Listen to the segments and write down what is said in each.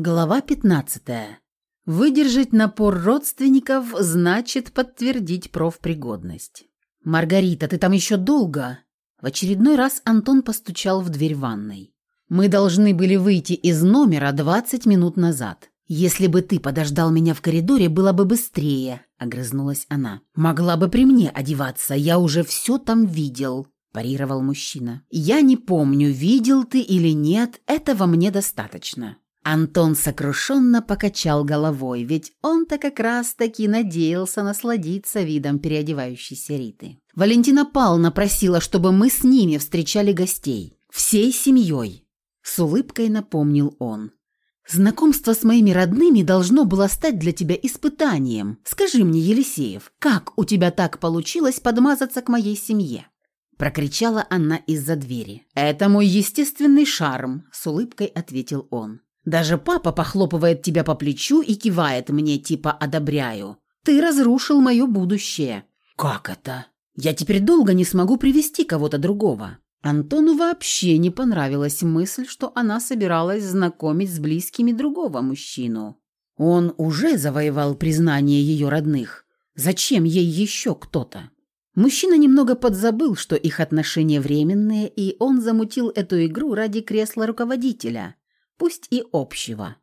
Глава 15. Выдержать напор родственников значит подтвердить профпригодность. «Маргарита, ты там еще долго?» В очередной раз Антон постучал в дверь ванной. «Мы должны были выйти из номера 20 минут назад. Если бы ты подождал меня в коридоре, было бы быстрее», – огрызнулась она. «Могла бы при мне одеваться, я уже все там видел», – парировал мужчина. «Я не помню, видел ты или нет, этого мне достаточно». Антон сокрушенно покачал головой, ведь он-то как раз-таки надеялся насладиться видом переодевающейся Риты. Валентина Павловна просила, чтобы мы с ними встречали гостей. Всей семьей. С улыбкой напомнил он. «Знакомство с моими родными должно было стать для тебя испытанием. Скажи мне, Елисеев, как у тебя так получилось подмазаться к моей семье?» Прокричала она из-за двери. «Это мой естественный шарм», – с улыбкой ответил он. Даже папа похлопывает тебя по плечу и кивает мне, типа «одобряю». Ты разрушил мое будущее. Как это? Я теперь долго не смогу привести кого-то другого. Антону вообще не понравилась мысль, что она собиралась знакомить с близкими другого мужчину. Он уже завоевал признание ее родных. Зачем ей еще кто-то? Мужчина немного подзабыл, что их отношения временные, и он замутил эту игру ради кресла руководителя, пусть и общего.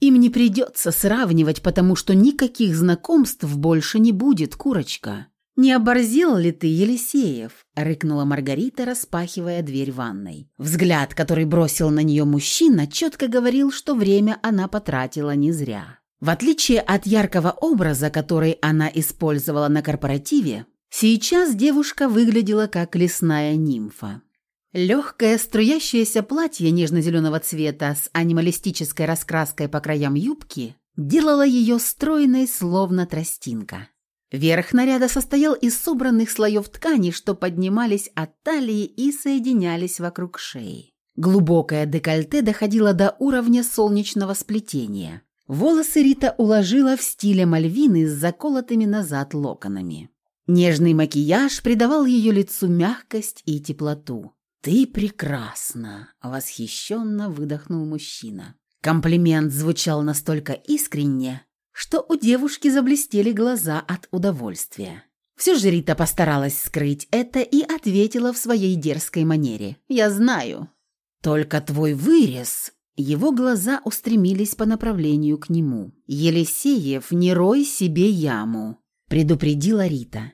Им не придется сравнивать, потому что никаких знакомств больше не будет, курочка. «Не оборзел ли ты, Елисеев?» – рыкнула Маргарита, распахивая дверь ванной. Взгляд, который бросил на нее мужчина, четко говорил, что время она потратила не зря. В отличие от яркого образа, который она использовала на корпоративе, сейчас девушка выглядела как лесная нимфа. Легкое струящееся платье нежно-зеленого цвета с анималистической раскраской по краям юбки делало ее стройной, словно тростинка. Верх наряда состоял из собранных слоев ткани, что поднимались от талии и соединялись вокруг шеи. Глубокое декольте доходило до уровня солнечного сплетения. Волосы Рита уложила в стиле мальвины с заколотыми назад локонами. Нежный макияж придавал ее лицу мягкость и теплоту. «Ты прекрасна!» – восхищенно выдохнул мужчина. Комплимент звучал настолько искренне, что у девушки заблестели глаза от удовольствия. Все же Рита постаралась скрыть это и ответила в своей дерзкой манере. «Я знаю. Только твой вырез...» Его глаза устремились по направлению к нему. «Елисеев, не рой себе яму», – предупредила Рита.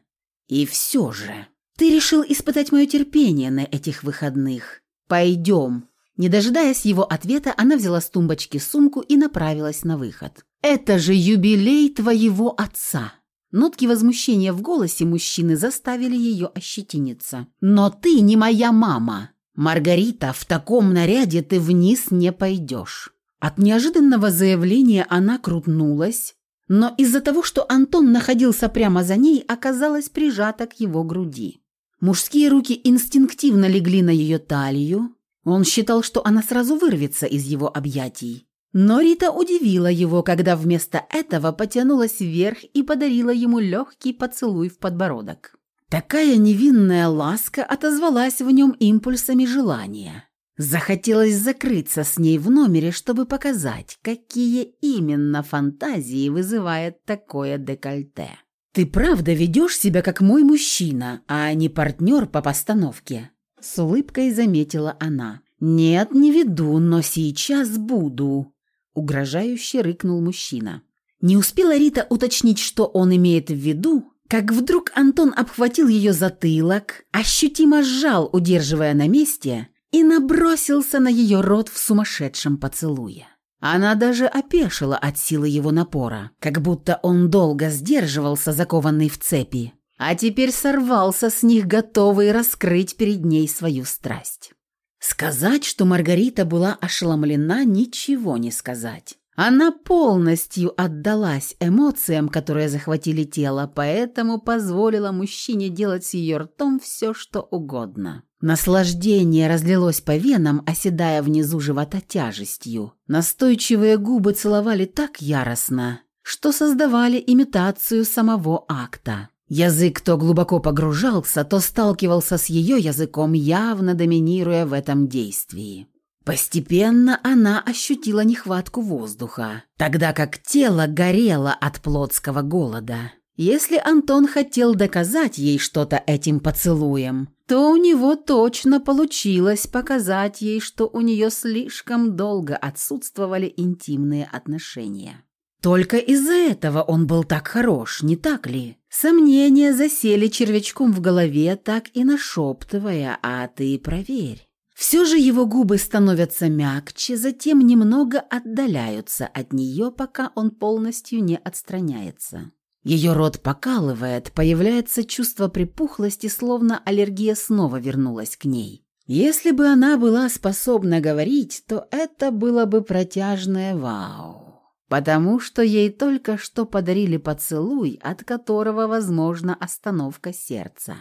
«И все же...» «Ты решил испытать мое терпение на этих выходных. Пойдем». Не дожидаясь его ответа, она взяла с тумбочки сумку и направилась на выход. «Это же юбилей твоего отца!» Нотки возмущения в голосе мужчины заставили ее ощетиниться. «Но ты не моя мама! Маргарита, в таком наряде ты вниз не пойдешь!» От неожиданного заявления она крутнулась, но из-за того, что Антон находился прямо за ней, оказалась прижата к его груди. Мужские руки инстинктивно легли на ее талию. Он считал, что она сразу вырвется из его объятий. Но Рита удивила его, когда вместо этого потянулась вверх и подарила ему легкий поцелуй в подбородок. Такая невинная ласка отозвалась в нем импульсами желания. Захотелось закрыться с ней в номере, чтобы показать, какие именно фантазии вызывает такое декольте. «Ты правда ведешь себя как мой мужчина, а не партнер по постановке?» С улыбкой заметила она. «Нет, не веду, но сейчас буду», — угрожающе рыкнул мужчина. Не успела Рита уточнить, что он имеет в виду, как вдруг Антон обхватил ее затылок, ощутимо сжал, удерживая на месте, и набросился на ее рот в сумасшедшем поцелуе. Она даже опешила от силы его напора, как будто он долго сдерживался, закованный в цепи, а теперь сорвался с них, готовый раскрыть перед ней свою страсть. Сказать, что Маргарита была ошеломлена, ничего не сказать. Она полностью отдалась эмоциям, которые захватили тело, поэтому позволила мужчине делать с ее ртом все, что угодно. Наслаждение разлилось по венам, оседая внизу живота тяжестью. Настойчивые губы целовали так яростно, что создавали имитацию самого акта. Язык то глубоко погружался, то сталкивался с ее языком, явно доминируя в этом действии. Постепенно она ощутила нехватку воздуха, тогда как тело горело от плотского голода. Если Антон хотел доказать ей что-то этим поцелуем, то у него точно получилось показать ей, что у нее слишком долго отсутствовали интимные отношения. Только из-за этого он был так хорош, не так ли? Сомнения засели червячком в голове, так и нашептывая «А ты проверь». Все же его губы становятся мягче, затем немного отдаляются от нее, пока он полностью не отстраняется. Ее рот покалывает, появляется чувство припухлости, словно аллергия снова вернулась к ней. Если бы она была способна говорить, то это было бы протяжное «вау», потому что ей только что подарили поцелуй, от которого возможна остановка сердца.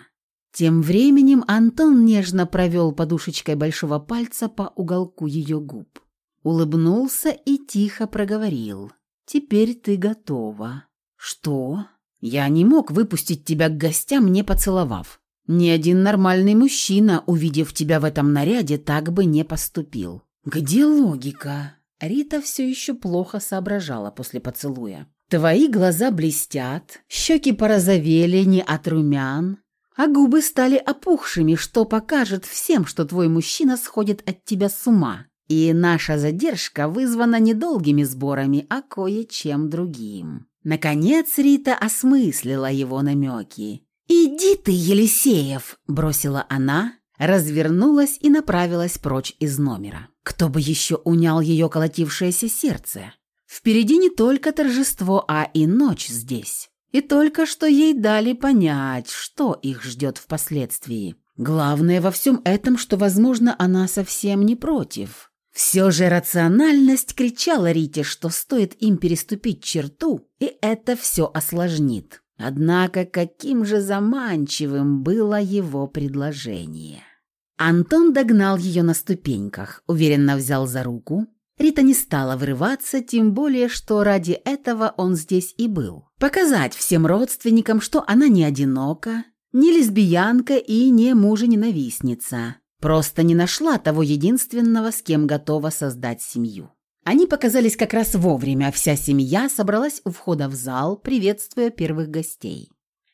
Тем временем Антон нежно провел подушечкой большого пальца по уголку ее губ. Улыбнулся и тихо проговорил. «Теперь ты готова». «Что? Я не мог выпустить тебя к гостям, не поцеловав. Ни один нормальный мужчина, увидев тебя в этом наряде, так бы не поступил. Где логика?» Рита все еще плохо соображала после поцелуя. «Твои глаза блестят, щеки порозовели не от румян, а губы стали опухшими, что покажет всем, что твой мужчина сходит от тебя с ума. И наша задержка вызвана не долгими сборами, а кое-чем другим. Наконец Рита осмыслила его намеки. «Иди ты, Елисеев!» – бросила она, развернулась и направилась прочь из номера. Кто бы еще унял ее колотившееся сердце? Впереди не только торжество, а и ночь здесь. И только что ей дали понять, что их ждет впоследствии. Главное во всем этом, что, возможно, она совсем не против. Все же рациональность кричала Рите, что стоит им переступить черту, и это все осложнит. Однако каким же заманчивым было его предложение. Антон догнал ее на ступеньках, уверенно взял за руку. Рита не стала вырываться, тем более, что ради этого он здесь и был. Показать всем родственникам, что она не одинока, не лесбиянка и не мужа-ненавистница. Просто не нашла того единственного, с кем готова создать семью. Они показались как раз вовремя, вся семья собралась у входа в зал, приветствуя первых гостей.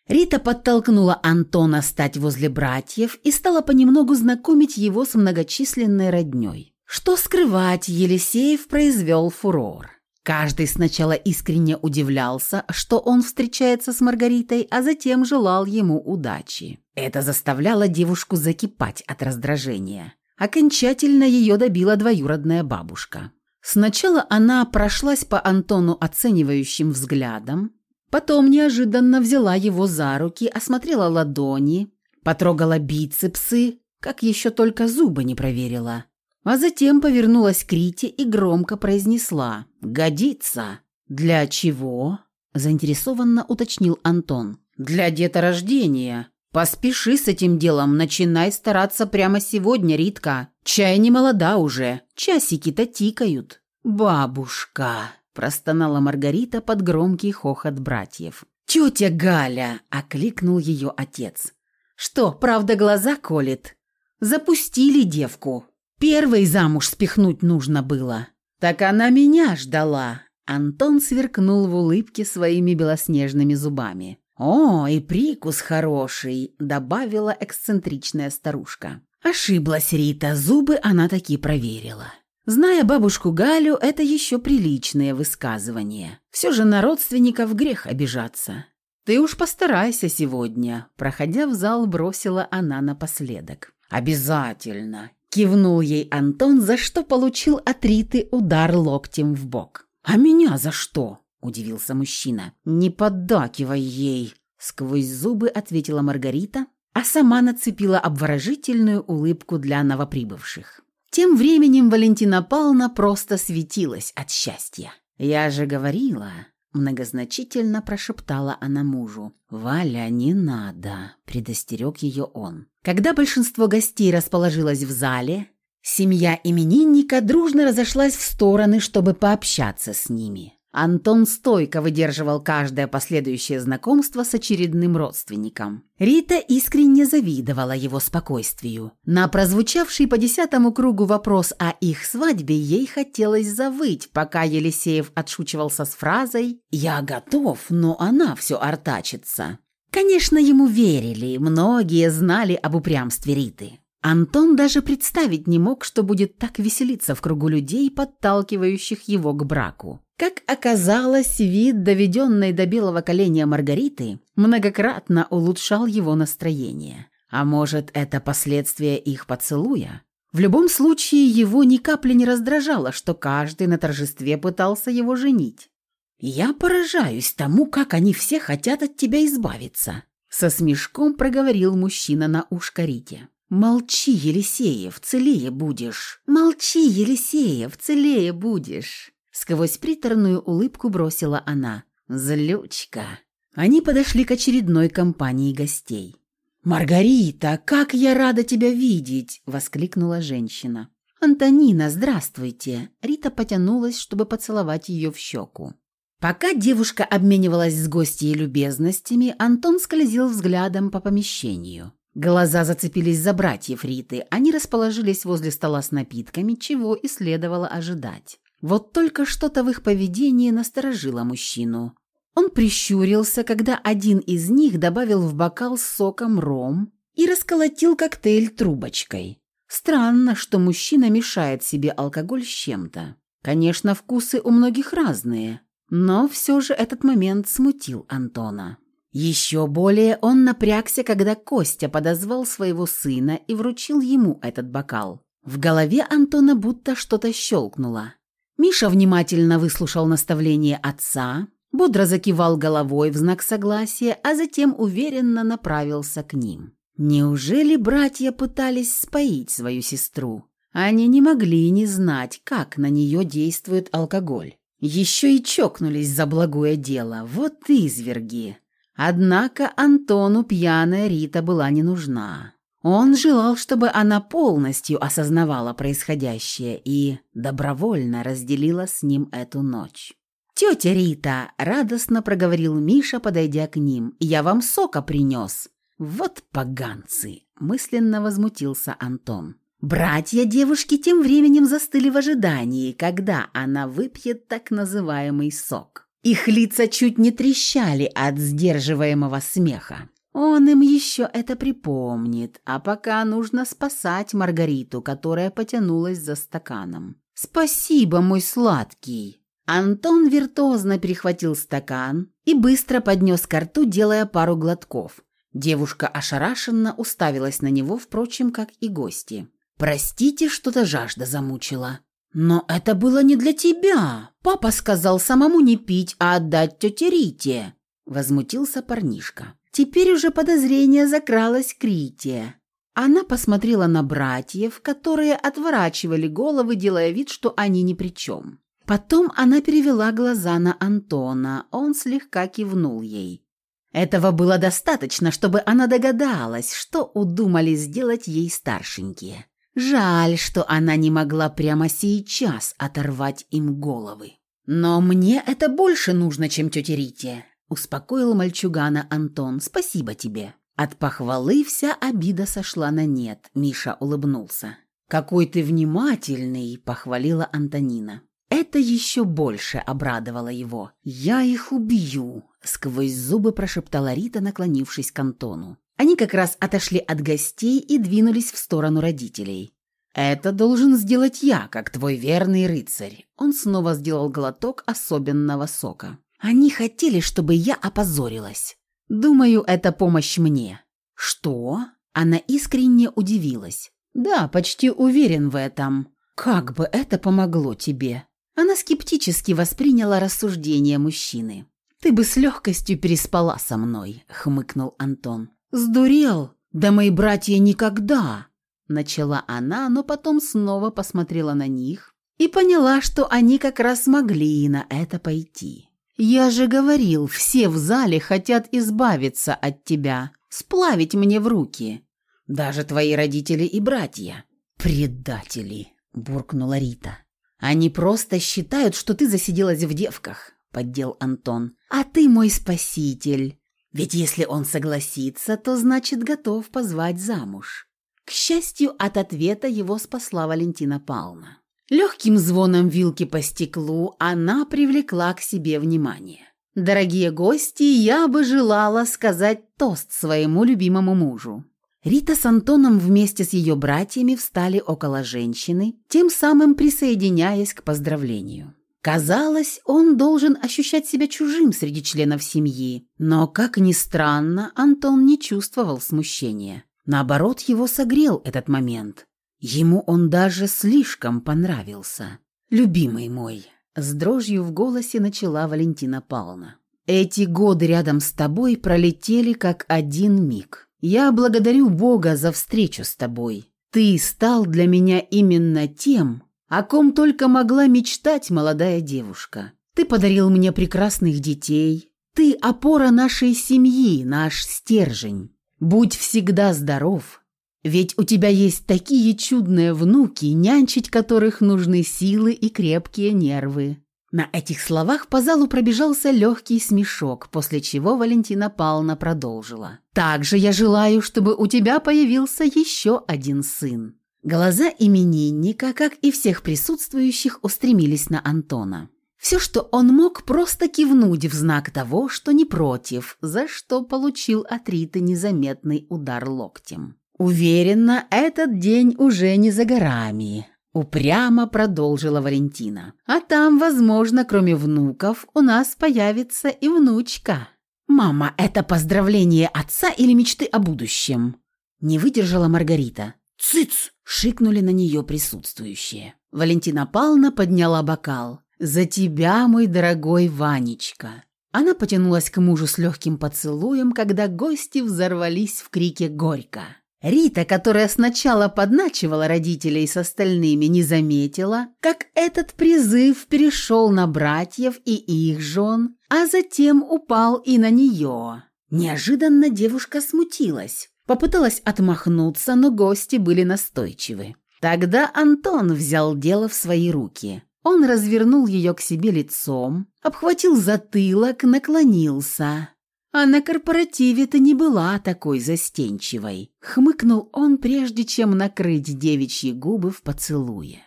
Рита подтолкнула Антона стать возле братьев и стала понемногу знакомить его с многочисленной роднёй. Что скрывать, Елисеев произвел фурор. Каждый сначала искренне удивлялся, что он встречается с Маргаритой, а затем желал ему удачи. Это заставляло девушку закипать от раздражения. Окончательно ее добила двоюродная бабушка. Сначала она прошлась по Антону оценивающим взглядом, потом неожиданно взяла его за руки, осмотрела ладони, потрогала бицепсы, как еще только зубы не проверила. А затем повернулась к Рите и громко произнесла «Годится». «Для чего?» – заинтересованно уточнил Антон. «Для деторождения. Поспеши с этим делом, начинай стараться прямо сегодня, Ритка. Чай не молода уже, часики-то тикают». «Бабушка!» – простонала Маргарита под громкий хохот братьев. «Тетя Галя!» – окликнул ее отец. «Что, правда глаза колет? Запустили девку!» Первой замуж спихнуть нужно было. Так она меня ждала. Антон сверкнул в улыбке своими белоснежными зубами. «О, и прикус хороший», — добавила эксцентричная старушка. Ошиблась Рита, зубы она таки проверила. Зная бабушку Галю, это еще приличное высказывание. Все же на родственников грех обижаться. «Ты уж постарайся сегодня», — проходя в зал, бросила она напоследок. «Обязательно», Кивнул ей Антон, за что получил от Риты удар локтем в бок. «А меня за что?» – удивился мужчина. «Не поддакивай ей!» – сквозь зубы ответила Маргарита, а сама нацепила обворожительную улыбку для новоприбывших. Тем временем Валентина Павловна просто светилась от счастья. «Я же говорила, Многозначительно прошептала она мужу. «Валя, не надо», – предостерег ее он. Когда большинство гостей расположилось в зале, семья именинника дружно разошлась в стороны, чтобы пообщаться с ними. Антон стойко выдерживал каждое последующее знакомство с очередным родственником. Рита искренне завидовала его спокойствию. На прозвучавший по десятому кругу вопрос о их свадьбе ей хотелось завыть, пока Елисеев отшучивался с фразой «Я готов, но она все артачится». Конечно, ему верили, многие знали об упрямстве Риты. Антон даже представить не мог, что будет так веселиться в кругу людей, подталкивающих его к браку. Как оказалось, вид доведенной до белого коленя Маргариты многократно улучшал его настроение. А может, это последствия их поцелуя? В любом случае, его ни капли не раздражало, что каждый на торжестве пытался его женить. «Я поражаюсь тому, как они все хотят от тебя избавиться», со смешком проговорил мужчина на ушко Рите. «Молчи, Елисеев, целее будешь! Молчи, Елисеев, целее будешь!» Сквозь приторную улыбку бросила она. «Злючка!» Они подошли к очередной компании гостей. «Маргарита, как я рада тебя видеть!» – воскликнула женщина. «Антонина, здравствуйте!» Рита потянулась, чтобы поцеловать ее в щеку. Пока девушка обменивалась с гостьей любезностями, Антон скользил взглядом по помещению. Глаза зацепились за братьев Риты, они расположились возле стола с напитками, чего и следовало ожидать. Вот только что-то в их поведении насторожило мужчину. Он прищурился, когда один из них добавил в бокал с соком ром и расколотил коктейль трубочкой. Странно, что мужчина мешает себе алкоголь с чем-то. Конечно, вкусы у многих разные, но все же этот момент смутил Антона. Еще более он напрягся, когда Костя подозвал своего сына и вручил ему этот бокал. В голове Антона будто что-то щелкнуло. Миша внимательно выслушал наставление отца, бодро закивал головой в знак согласия, а затем уверенно направился к ним. Неужели братья пытались споить свою сестру? Они не могли не знать, как на нее действует алкоголь. Еще и чокнулись за благое дело. Вот изверги. Однако Антону пьяная Рита была не нужна. Он желал, чтобы она полностью осознавала происходящее и добровольно разделила с ним эту ночь. «Тетя Рита!» – радостно проговорил Миша, подойдя к ним. «Я вам сока принес!» «Вот поганцы!» – мысленно возмутился Антон. Братья девушки тем временем застыли в ожидании, когда она выпьет так называемый сок. Их лица чуть не трещали от сдерживаемого смеха. Он им еще это припомнит, а пока нужно спасать Маргариту, которая потянулась за стаканом. «Спасибо, мой сладкий!» Антон виртуозно перехватил стакан и быстро поднес ко рту, делая пару глотков. Девушка ошарашенно уставилась на него, впрочем, как и гости. «Простите, что-то жажда замучила». «Но это было не для тебя. Папа сказал самому не пить, а отдать тете Рите», – возмутился парнишка. Теперь уже подозрение закралось к Рите. Она посмотрела на братьев, которые отворачивали головы, делая вид, что они ни при чем. Потом она перевела глаза на Антона, он слегка кивнул ей. Этого было достаточно, чтобы она догадалась, что удумали сделать ей старшенькие. Жаль, что она не могла прямо сейчас оторвать им головы. «Но мне это больше нужно, чем тете Рите», – успокоил мальчугана Антон. «Спасибо тебе». От похвалы вся обида сошла на нет, Миша улыбнулся. «Какой ты внимательный!» – похвалила Антонина. Это еще больше обрадовало его. «Я их убью!» – сквозь зубы прошептала Рита, наклонившись к Антону. Они как раз отошли от гостей и двинулись в сторону родителей. «Это должен сделать я, как твой верный рыцарь». Он снова сделал глоток особенного сока. «Они хотели, чтобы я опозорилась. Думаю, это помощь мне». «Что?» Она искренне удивилась. «Да, почти уверен в этом. Как бы это помогло тебе?» Она скептически восприняла рассуждение мужчины. «Ты бы с легкостью переспала со мной», — хмыкнул Антон. «Сдурел? Да мои братья никогда!» Начала она, но потом снова посмотрела на них и поняла, что они как раз могли на это пойти. «Я же говорил, все в зале хотят избавиться от тебя, сплавить мне в руки. Даже твои родители и братья». «Предатели!» – буркнула Рита. «Они просто считают, что ты засиделась в девках. – поддел Антон. «А ты мой спаситель. Ведь если он согласится, то значит готов позвать замуж». К счастью, от ответа его спасла Валентина Павловна. Легким звоном вилки по стеклу она привлекла к себе внимание. «Дорогие гости, я бы желала сказать тост своему любимому мужу». Рита с Антоном вместе с ее братьями встали около женщины, тем самым присоединяясь к поздравлению. Казалось, он должен ощущать себя чужим среди членов семьи, но, как ни странно, Антон не чувствовал смущения. Наоборот, его согрел этот момент. Ему он даже слишком понравился. «Любимый мой», — с дрожью в голосе начала Валентина Павловна. «Эти годы рядом с тобой пролетели как один миг. Я благодарю Бога за встречу с тобой. Ты стал для меня именно тем, о ком только могла мечтать молодая девушка. Ты подарил мне прекрасных детей. Ты опора нашей семьи, наш стержень. Будь всегда здоров, ведь у тебя есть такие чудные внуки, нянчить которых нужны силы и крепкие нервы». На этих словах по залу пробежался легкий смешок, после чего Валентина Павловна продолжила. «Также я желаю, чтобы у тебя появился еще один сын». Глаза именинника, как и всех присутствующих, устремились на Антона. Все, что он мог, просто кивнуть в знак того, что не против, за что получил от Риты незаметный удар локтем. «Уверена, этот день уже не за горами», – упрямо продолжила Валентина. «А там, возможно, кроме внуков, у нас появится и внучка». «Мама, это поздравление отца или мечты о будущем?» Не выдержала Маргарита. «Цыц!» – шикнули на нее присутствующие. Валентина Павловна подняла бокал. «За тебя, мой дорогой Ванечка!» Она потянулась к мужу с легким поцелуем, когда гости взорвались в крике «Горько!». Рита, которая сначала подначивала родителей с остальными, не заметила, как этот призыв перешел на братьев и их жен, а затем упал и на нее. Неожиданно девушка смутилась, попыталась отмахнуться, но гости были настойчивы. Тогда Антон взял дело в свои руки. Он развернул ее к себе лицом, обхватил затылок, наклонился. А на корпоративе ты не была такой застенчивой. Хмыкнул он, прежде чем накрыть девичьи губы в поцелуе.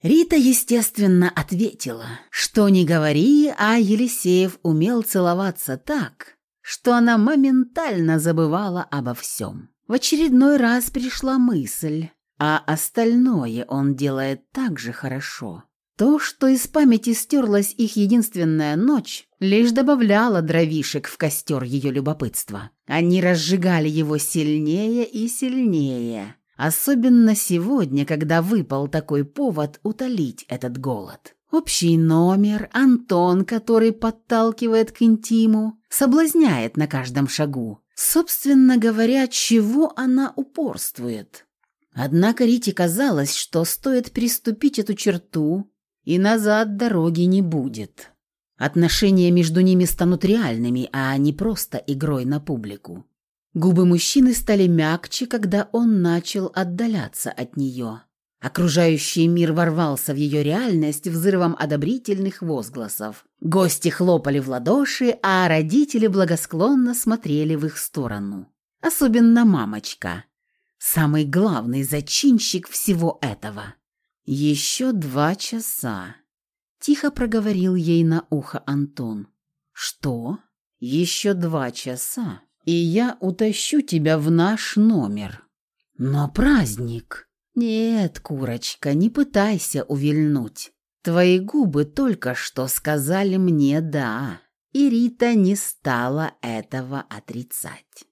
Рита, естественно, ответила, что не говори, а Елисеев умел целоваться так, что она моментально забывала обо всем. В очередной раз пришла мысль, а остальное он делает так же хорошо. То, что из памяти стерлась их единственная ночь, лишь добавляло дровишек в костер ее любопытства. Они разжигали его сильнее и сильнее. Особенно сегодня, когда выпал такой повод утолить этот голод. Общий номер, Антон, который подталкивает к интиму, соблазняет на каждом шагу. Собственно говоря, чего она упорствует? Однако Рите казалось, что стоит приступить эту черту, и назад дороги не будет. Отношения между ними станут реальными, а не просто игрой на публику. Губы мужчины стали мягче, когда он начал отдаляться от нее. Окружающий мир ворвался в ее реальность взрывом одобрительных возгласов. Гости хлопали в ладоши, а родители благосклонно смотрели в их сторону. Особенно мамочка. Самый главный зачинщик всего этого. «Еще два часа», — тихо проговорил ей на ухо Антон. «Что? Еще два часа, и я утащу тебя в наш номер». «Но праздник!» «Нет, курочка, не пытайся увильнуть. Твои губы только что сказали мне «да», и Рита не стала этого отрицать».